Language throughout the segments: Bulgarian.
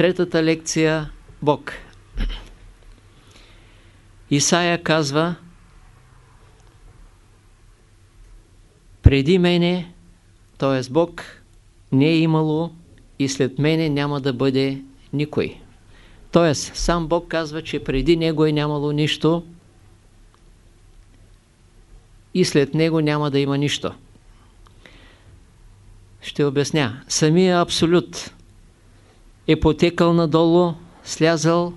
третата лекция Бог. Исаия казва Преди мене, т.е. Бог, не е имало и след мене няма да бъде никой. Тоест, сам Бог казва, че преди Него е нямало нищо и след Него няма да има нищо. Ще обясня. Самия Абсолют е потекал надолу, слязал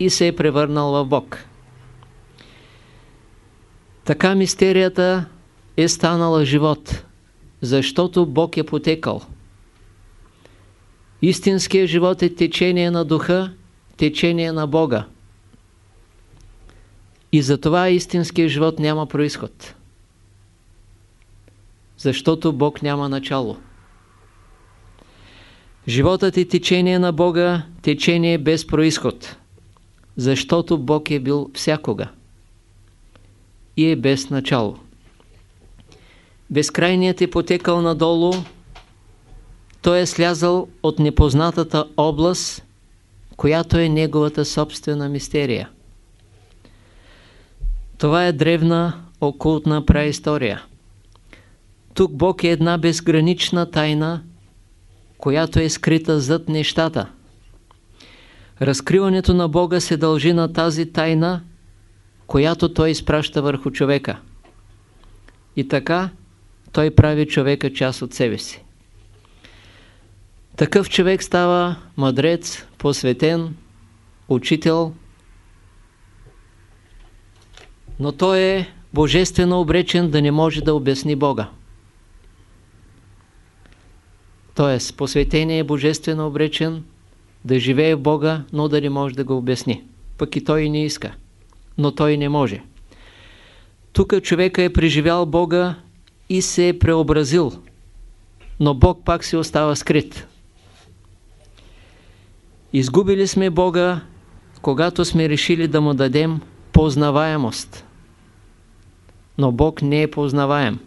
и се е превърнал в Бог. Така мистерията е станала живот, защото Бог е потекал. Истинският живот е течение на духа, течение на Бога. И затова истинският живот няма происход. Защото Бог няма начало. Животът е течение на Бога, течение без происход. Защото Бог е бил всякога. И е без начало. Безкрайният е потекал надолу, той е слязал от непознатата област, която е неговата собствена мистерия. Това е древна окултна праистория. Тук Бог е една безгранична тайна, която е скрита зад нещата. Разкриването на Бога се дължи на тази тайна, която Той изпраща върху човека. И така Той прави човека част от себе си. Такъв човек става мъдрец, посветен, учител, но той е божествено обречен да не може да обясни Бога. Тоест, посветение е божествено обречен да живее в Бога, но да не може да го обясни. Пък и той не иска. Но той не може. Тук човека е преживял Бога и се е преобразил. Но Бог пак се остава скрит. Изгубили сме Бога, когато сме решили да му дадем познаваемост. Но Бог не е познаваем.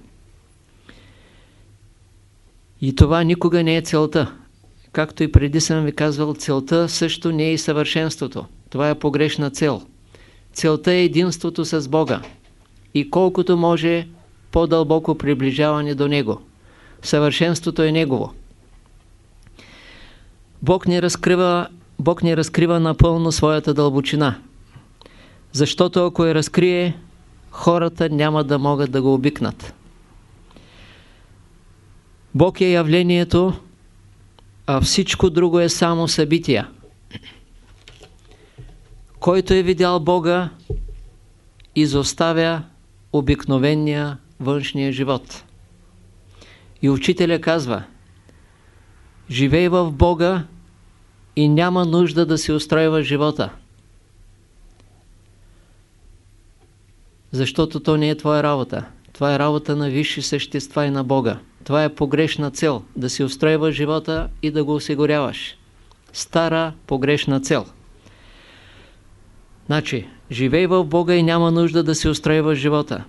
И това никога не е целта. Както и преди съм ви казвал, целта също не е и съвършенството. Това е погрешна цел. Целта е единството с Бога. И колкото може по-дълбоко приближаване до Него. Съвършенството е Негово. Бог не разкрива, Бог не разкрива напълно своята дълбочина. Защото ако я разкрие, хората няма да могат да го обикнат. Бог е явлението, а всичко друго е само събития. Който е видял Бога, изоставя обикновения външния живот. И учителя казва, живей в Бога и няма нужда да се устройва живота. Защото то не е твоя работа. Това е работа на висши същества и на Бога. Това е погрешна цел. Да си устройваш живота и да го осигуряваш. Стара погрешна цел. Значи, живей в Бога и няма нужда да си устройваш живота.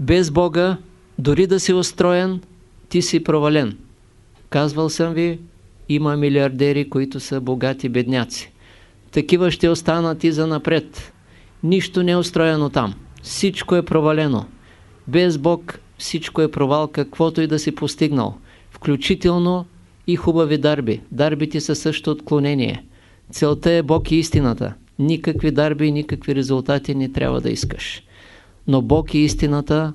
Без Бога, дори да си устроен, ти си провален. Казвал съм ви, има милиардери, които са богати бедняци. Такива ще останат и за напред. Нищо не е устроено там. Всичко е провалено. Без Бог всичко е провал, каквото и да си постигнал. Включително и хубави дарби. Дарбите са също отклонение. Целта е Бог и истината. Никакви дарби и никакви резултати не трябва да искаш. Но Бог и истината,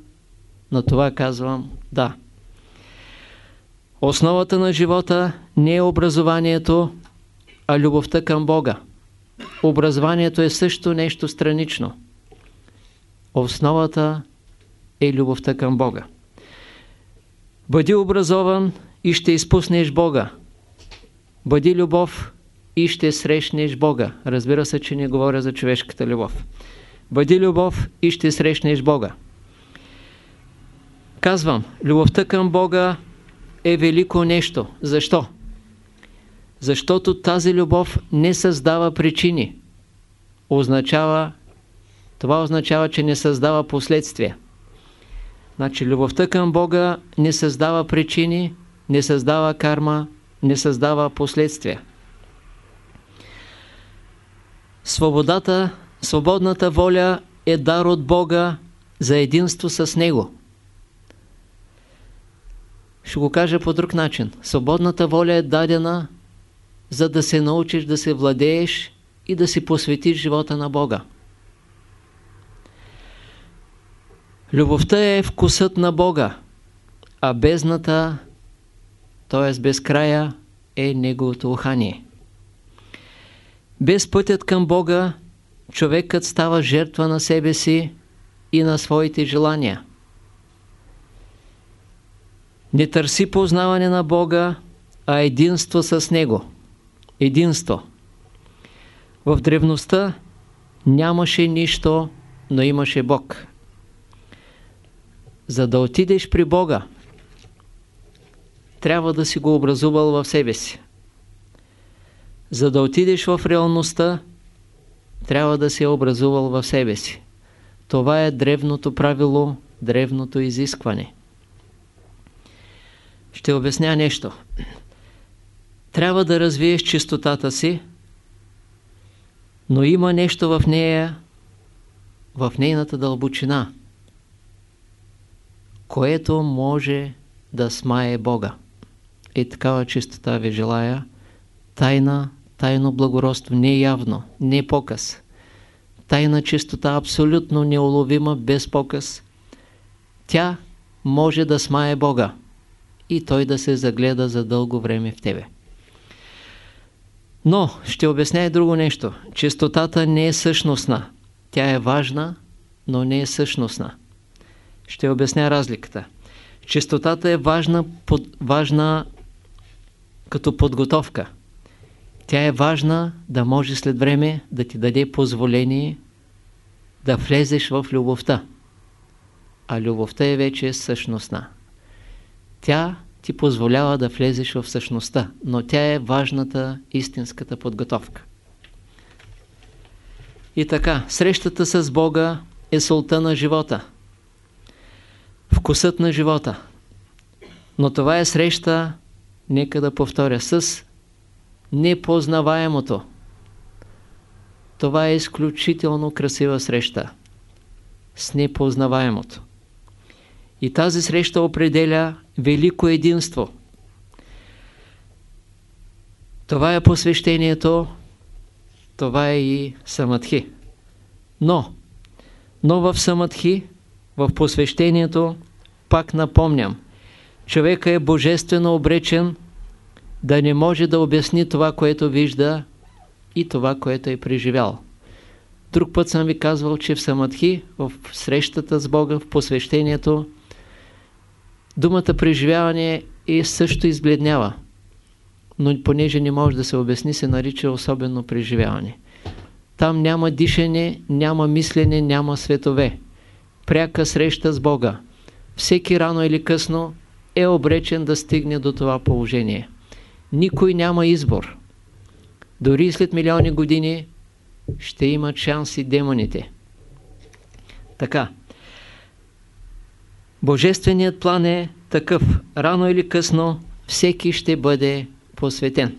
на това казвам да. Основата на живота не е образованието, а любовта към Бога. Образованието е също нещо странично. Основата е любовта към Бога. Бъди образован и ще изпуснеш Бога. Бъди любов и ще срещнеш Бога. Разбира се, че не говоря за човешката любов. Бъди любов и ще срещнеш Бога. Казвам, любовта към Бога е велико нещо. Защо? Защото тази любов не създава причини. Означава, това означава, че не създава последствия. Значи, любовта към Бога не създава причини, не създава карма, не създава последствия. Свободата, свободната воля е дар от Бога за единство с Него. Ще го кажа по друг начин. Свободната воля е дадена за да се научиш да се владееш и да си посветиш живота на Бога. Любовта е вкусът на Бога, а бездната, т.е. безкрая, е Неговото ухание. Без пътят към Бога, човекът става жертва на себе си и на своите желания. Не търси познаване на Бога, а единство с Него. Единство. В древността нямаше нищо, но имаше Бог. За да отидеш при Бога, трябва да си го образувал в себе си. За да отидеш в реалността, трябва да си е образувал в себе си. Това е древното правило, древното изискване. Ще обясня нещо. Трябва да развиеш чистотата си, но има нещо в нея, в нейната дълбочина, което може да смае Бога. И такава чистота ви желая. Тайна, тайно благородство, не явно, не показ. Тайна чистота, абсолютно неуловима, без показ. Тя може да смае Бога и Той да се загледа за дълго време в тебе. Но ще обясня и друго нещо. Чистотата не е същностна. Тя е важна, но не е същностна. Ще обясня разликата. Чистотата е важна, под, важна като подготовка. Тя е важна да може след време да ти даде позволение да влезеш в любовта. А любовта е вече същностна. Тя ти позволява да влезеш в същността, но тя е важната, истинската подготовка. И така, срещата с Бога е солта на живота. Вкусът на живота. Но това е среща, нека да повторя, с непознаваемото. Това е изключително красива среща. С непознаваемото. И тази среща определя велико единство. Това е посвещението, това е и самадхи. Но, но в самадхи, в посвещението, пак напомням, човека е божествено обречен да не може да обясни това, което вижда и това, което е преживял. Друг път съм ви казвал, че в самадхи, в срещата с Бога, в посвещението, Думата преживяване и също избледнява, но понеже не може да се обясни, се нарича особено преживяване. Там няма дишане, няма мислене, няма светове. Пряка среща с Бога. Всеки рано или късно е обречен да стигне до това положение. Никой няма избор. Дори след милиони години ще имат шанси демоните. Така. Божественият план е такъв. Рано или късно всеки ще бъде посветен.